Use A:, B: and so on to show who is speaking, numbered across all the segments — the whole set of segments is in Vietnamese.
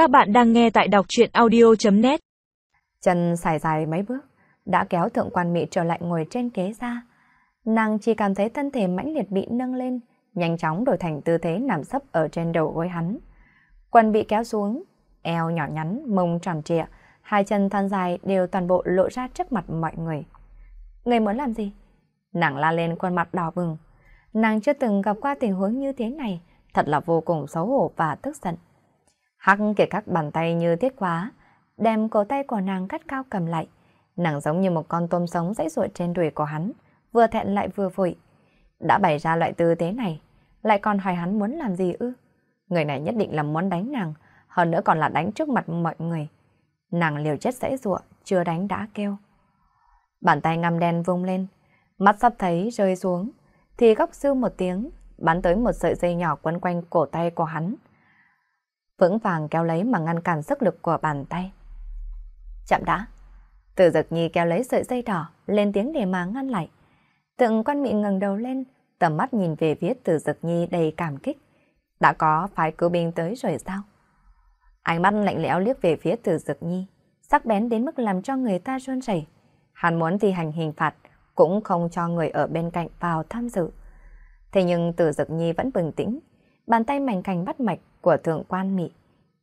A: Các bạn đang nghe tại đọc truyện audio.net
B: Chân xài dài mấy bước, đã kéo thượng quan mị trở lại ngồi trên ghế ra. Nàng chỉ cảm thấy thân thể mãnh liệt bị nâng lên, nhanh chóng đổi thành tư thế nằm sấp ở trên đầu gối hắn. Quần bị kéo xuống, eo nhỏ nhắn, mông tròn trịa, hai chân thon dài đều toàn bộ lộ ra trước mặt mọi người. Người muốn làm gì? Nàng la lên khuôn mặt đỏ bừng. Nàng chưa từng gặp qua tình huống như thế này, thật là vô cùng xấu hổ và tức giận. Hắc kể các bàn tay như thiết quá, đem cổ tay của nàng cắt cao cầm lại. Nàng giống như một con tôm sống dãy ruột trên đùi của hắn, vừa thẹn lại vừa vội. Đã bày ra loại tư thế này, lại còn hỏi hắn muốn làm gì ư? Người này nhất định là muốn đánh nàng, hơn nữa còn là đánh trước mặt mọi người. Nàng liều chết dãy ruột chưa đánh đã kêu. Bàn tay ngăm đen vung lên, mắt sắp thấy rơi xuống, thì góc sư một tiếng, bắn tới một sợi dây nhỏ quấn quanh cổ tay của hắn. Vững vàng kéo lấy mà ngăn cản sức lực của bàn tay. Chậm đã. Từ giật nhi kéo lấy sợi dây đỏ, lên tiếng để mà ngăn lại. Tượng quan mị ngẩng đầu lên, tầm mắt nhìn về phía từ giật nhi đầy cảm kích. Đã có phái cứu binh tới rồi sao? Ánh mắt lạnh lẽo liếc về phía từ dực nhi, sắc bén đến mức làm cho người ta run rẩy. Hắn muốn thi hành hình phạt, cũng không cho người ở bên cạnh vào tham dự. Thế nhưng từ dực nhi vẫn bình tĩnh, bàn tay mảnh cành bắt mạch của thượng quan mị.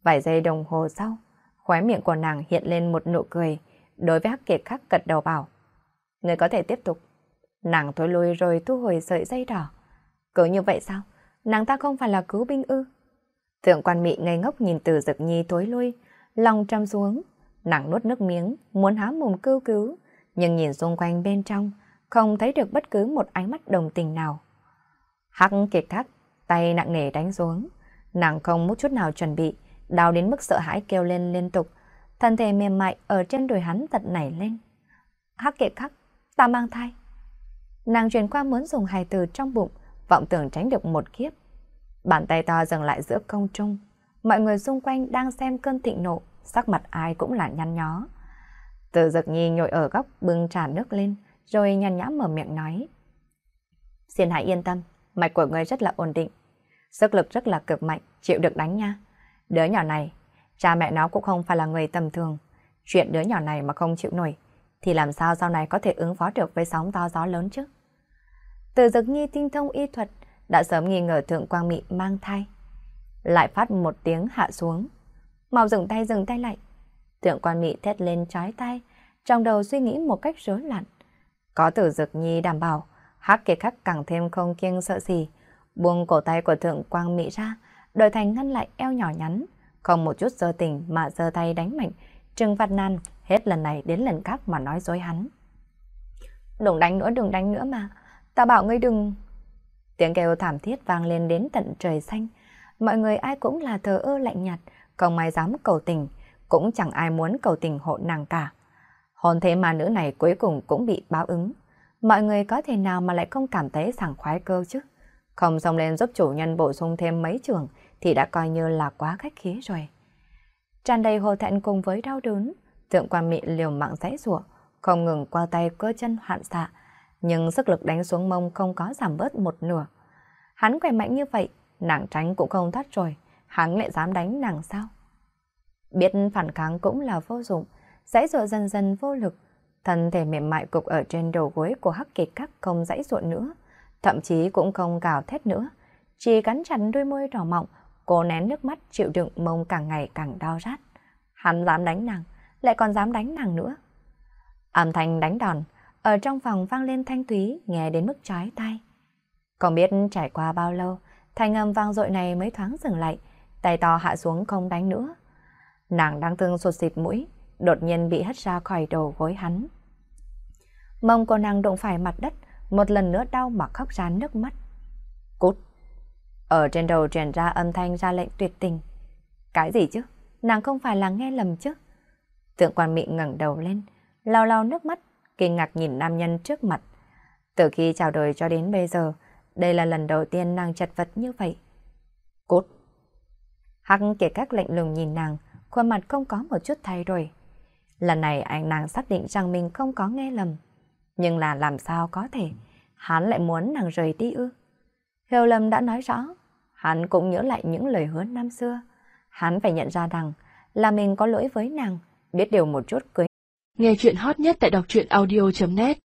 B: Vài giây đồng hồ sau, khóe miệng của nàng hiện lên một nụ cười, đối với hắc kiệt khắc gật đầu bảo. Người có thể tiếp tục. Nàng thối lui rồi thu hồi sợi dây đỏ. Cứ như vậy sao? Nàng ta không phải là cứu binh ư? Thượng quan mị ngây ngốc nhìn từ dực nhi tối lui, lòng trầm xuống, nàng nuốt nước miếng, muốn há mồm kêu cứu, nhưng nhìn xung quanh bên trong, không thấy được bất cứ một ánh mắt đồng tình nào. Hắc kiệt khắc, tay nặng nề đánh xuống, nàng không một chút nào chuẩn bị, đau đến mức sợ hãi kêu lên liên tục, thân thể mềm mại ở trên đùi hắn tật nảy lên. Hắc kệ khắc, ta mang thai. Nàng truyền qua muốn dùng hài từ trong bụng, vọng tưởng tránh được một kiếp. Bàn tay to dừng lại giữa công trung. Mọi người xung quanh đang xem cơn thịnh nộ, sắc mặt ai cũng là nhăn nhó. Từ giật nhi nhồi ở góc bưng trà nước lên, rồi nhăn nhã mở miệng nói. Xin hãy yên tâm, mạch của người rất là ổn định. Sức lực rất là cực mạnh, chịu được đánh nha. Đứa nhỏ này, cha mẹ nó cũng không phải là người tầm thường. Chuyện đứa nhỏ này mà không chịu nổi, thì làm sao sau này có thể ứng phó được với sóng to gió lớn chứ? Từ dực nhi tinh thông y thuật, đã sớm nghi ngờ Thượng Quang Mị mang thai. Lại phát một tiếng hạ xuống. Mau dừng tay dừng tay lại. Thượng Quang Mị thét lên trái tay, trong đầu suy nghĩ một cách rối loạn. Có tử dực nhi đảm bảo, hắc kiệt khắc càng thêm không kiêng sợ gì. Buông cổ tay của Thượng Quang mỹ ra, đổi thành ngăn lại eo nhỏ nhắn, không một chút sơ tình mà giơ tay đánh mạnh, trừng phạt nan hết lần này đến lần khác mà nói dối hắn. Đừng đánh nữa, đừng đánh nữa mà. Ta bảo ngươi đừng... Tiếng kêu thảm thiết vang lên đến tận trời xanh. Mọi người ai cũng là thờ ơ lạnh nhạt, không ai dám cầu tình, cũng chẳng ai muốn cầu tình hộ nàng cả. Hồn thế mà nữ này cuối cùng cũng bị báo ứng. Mọi người có thể nào mà lại không cảm thấy sảng khoái cơ chứ? Không xông lên giúp chủ nhân bổ sung thêm mấy trường thì đã coi như là quá khách khí rồi. Tràn đầy hồ thẹn cùng với đau đớn, thượng quan mị liều mạng giãy rủa không ngừng qua tay cơ chân hoạn xạ, nhưng sức lực đánh xuống mông không có giảm bớt một nửa. Hắn khỏe mạnh như vậy, nàng tránh cũng không thoát rồi, hắn lại dám đánh nàng sao? Biết phản kháng cũng là vô dụng, dãy dụa dần dần vô lực, thân thể mềm mại cục ở trên đầu gối của hắc kỳ các không dãy dụa nữa, thậm chí cũng không cào thét nữa, chỉ cắn chặt đôi môi đỏ mọng, cô nén nước mắt chịu đựng mông càng ngày càng đau rát. Hắn dám đánh nàng, lại còn dám đánh nàng nữa. Âm thanh đánh đòn, ở trong phòng vang lên thanh thúy, nghe đến mức trái tay. Không biết trải qua bao lâu, thanh âm vang dội này mới thoáng dừng lại, tay to hạ xuống không đánh nữa. Nàng đang thương sụt xịt mũi, đột nhiên bị hất ra khỏi đầu gối hắn. Mông của nàng đụng phải mặt đất, một lần nữa đau mà khóc ra nước mắt. Cút! Ở trên đầu truyền ra âm thanh ra lệnh tuyệt tình. Cái gì chứ? Nàng không phải là nghe lầm chứ? Tượng quan mị ngẩng đầu lên, lau lau nước mắt, kinh ngạc nhìn nam nhân trước mặt. Từ khi chào đời cho đến bây giờ, đây là lần đầu tiên nàng chật vật như vậy. Cút! Hắc kể các lệnh lùng nhìn nàng, khuôn mặt không có một chút thay đổi. Lần này anh nàng xác định rằng mình không có nghe lầm. Nhưng là làm sao có thể, hắn lại muốn nàng rời đi ư. Hiểu lầm đã nói rõ, hắn cũng nhớ lại những lời hứa năm xưa. Hắn phải nhận ra rằng, là mình có lỗi với nàng, biết điều một chút cưới.
A: Nghe chuyện hot nhất tại đọc truyện audio.net